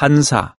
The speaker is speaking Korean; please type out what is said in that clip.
판사.